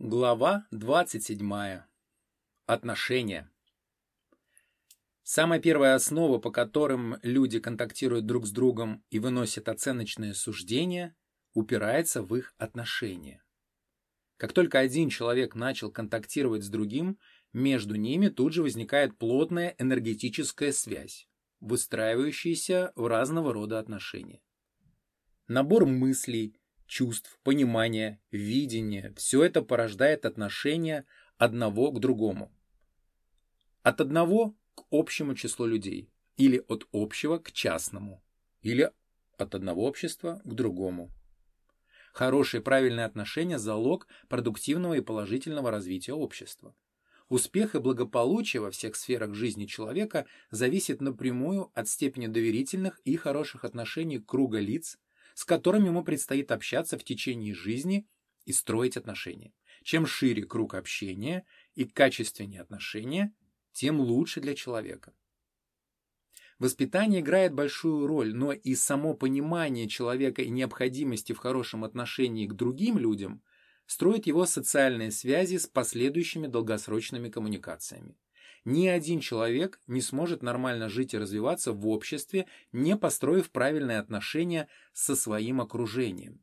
Глава 27. Отношения. Самая первая основа, по которым люди контактируют друг с другом и выносят оценочные суждения, упирается в их отношения. Как только один человек начал контактировать с другим, между ними тут же возникает плотная энергетическая связь, выстраивающаяся в разного рода отношения. Набор мыслей, чувств, понимания, видения – все это порождает отношения одного к другому. От одного к общему числу людей, или от общего к частному, или от одного общества к другому. Хорошие правильные отношения – залог продуктивного и положительного развития общества. Успех и благополучие во всех сферах жизни человека зависит напрямую от степени доверительных и хороших отношений круга лиц, с которыми ему предстоит общаться в течение жизни и строить отношения. Чем шире круг общения и качественнее отношения, тем лучше для человека. Воспитание играет большую роль, но и само понимание человека и необходимости в хорошем отношении к другим людям строит его социальные связи с последующими долгосрочными коммуникациями. Ни один человек не сможет нормально жить и развиваться в обществе, не построив правильные отношения со своим окружением.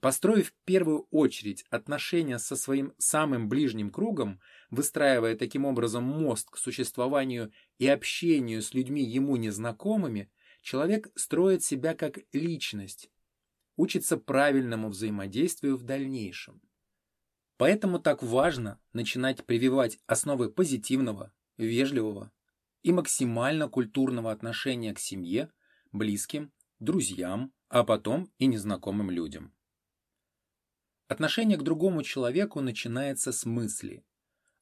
Построив в первую очередь отношения со своим самым ближним кругом, выстраивая таким образом мост к существованию и общению с людьми ему незнакомыми, человек строит себя как личность, учится правильному взаимодействию в дальнейшем. Поэтому так важно начинать прививать основы позитивного, вежливого и максимально культурного отношения к семье, близким, друзьям, а потом и незнакомым людям. Отношение к другому человеку начинается с мысли.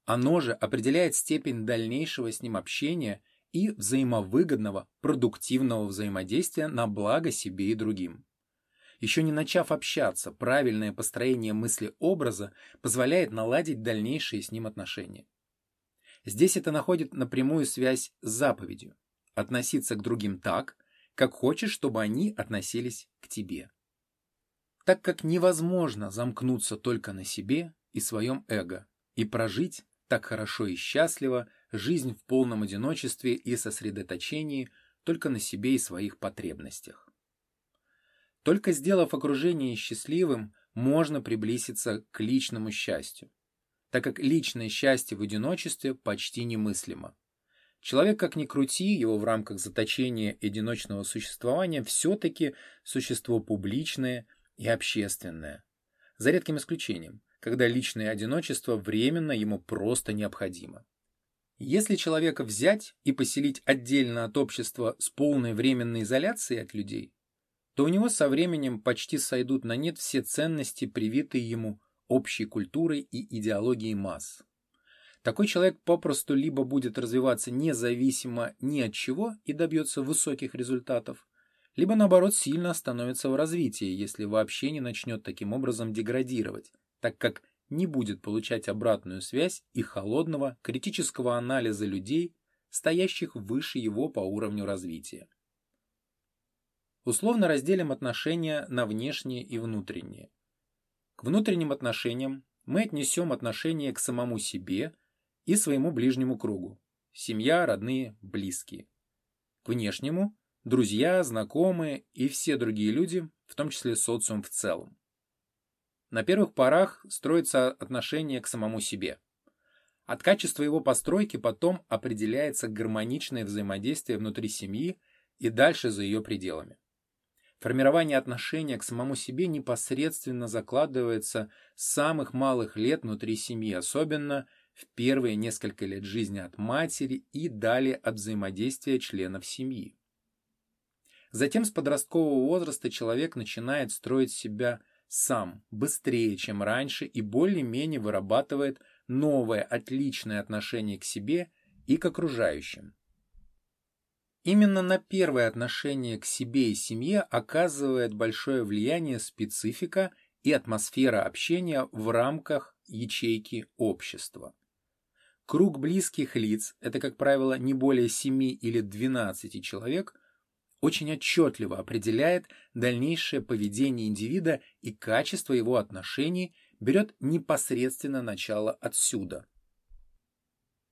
Оно же определяет степень дальнейшего с ним общения и взаимовыгодного, продуктивного взаимодействия на благо себе и другим. Еще не начав общаться, правильное построение мысли-образа позволяет наладить дальнейшие с ним отношения. Здесь это находит напрямую связь с заповедью – относиться к другим так, как хочешь, чтобы они относились к тебе. Так как невозможно замкнуться только на себе и своем эго и прожить так хорошо и счастливо жизнь в полном одиночестве и сосредоточении только на себе и своих потребностях. Только сделав окружение счастливым, можно приблизиться к личному счастью так как личное счастье в одиночестве почти немыслимо. Человек, как ни крути, его в рамках заточения одиночного существования все-таки существо публичное и общественное. За редким исключением, когда личное одиночество временно ему просто необходимо. Если человека взять и поселить отдельно от общества с полной временной изоляцией от людей, то у него со временем почти сойдут на нет все ценности, привитые ему общей культурой и идеологией масс. Такой человек попросту либо будет развиваться независимо ни от чего и добьется высоких результатов, либо наоборот сильно остановится в развитии, если вообще не начнет таким образом деградировать, так как не будет получать обратную связь и холодного критического анализа людей, стоящих выше его по уровню развития. Условно разделим отношения на внешние и внутренние. К внутренним отношениям мы отнесем отношение к самому себе и своему ближнему кругу. Семья, родные, близкие. К внешнему – друзья, знакомые и все другие люди, в том числе социум в целом. На первых порах строится отношение к самому себе. От качества его постройки потом определяется гармоничное взаимодействие внутри семьи и дальше за ее пределами. Формирование отношения к самому себе непосредственно закладывается с самых малых лет внутри семьи, особенно в первые несколько лет жизни от матери и далее от взаимодействия членов семьи. Затем с подросткового возраста человек начинает строить себя сам, быстрее, чем раньше, и более-менее вырабатывает новое, отличное отношение к себе и к окружающим. Именно на первое отношение к себе и семье оказывает большое влияние специфика и атмосфера общения в рамках ячейки общества. Круг близких лиц, это, как правило, не более 7 или 12 человек, очень отчетливо определяет дальнейшее поведение индивида и качество его отношений берет непосредственно начало отсюда.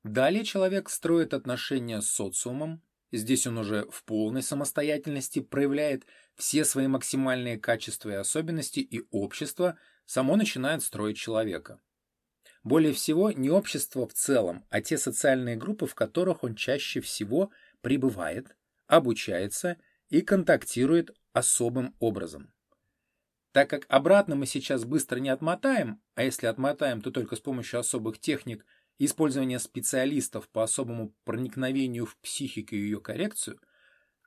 Далее человек строит отношения с социумом, здесь он уже в полной самостоятельности проявляет все свои максимальные качества и особенности, и общество само начинает строить человека. Более всего не общество в целом, а те социальные группы, в которых он чаще всего пребывает, обучается и контактирует особым образом. Так как обратно мы сейчас быстро не отмотаем, а если отмотаем, то только с помощью особых техник и использования специалистов по особому проникновению в психику и ее коррекцию,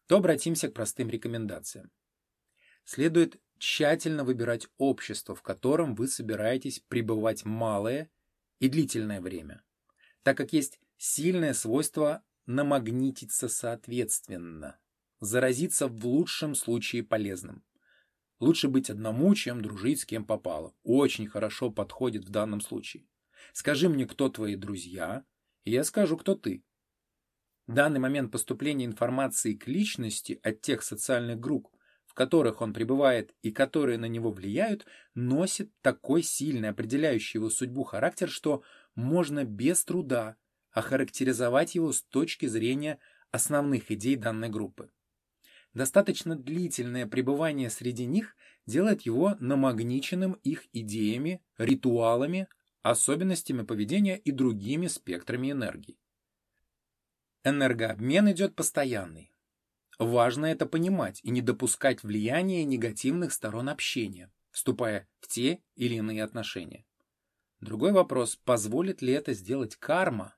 то обратимся к простым рекомендациям. Следует тщательно выбирать общество, в котором вы собираетесь пребывать малое и длительное время, так как есть сильное свойство намагнититься соответственно, заразиться в лучшем случае полезным. Лучше быть одному, чем дружить с кем попало. Очень хорошо подходит в данном случае. Скажи мне, кто твои друзья, и я скажу, кто ты. Данный момент поступления информации к личности от тех социальных групп, в которых он пребывает и которые на него влияют, носит такой сильный определяющий его судьбу характер, что можно без труда охарактеризовать его с точки зрения основных идей данной группы. Достаточно длительное пребывание среди них делает его намагниченным их идеями, ритуалами, особенностями поведения и другими спектрами энергии. Энергообмен идет постоянный. Важно это понимать и не допускать влияния негативных сторон общения, вступая в те или иные отношения. Другой вопрос, позволит ли это сделать карма,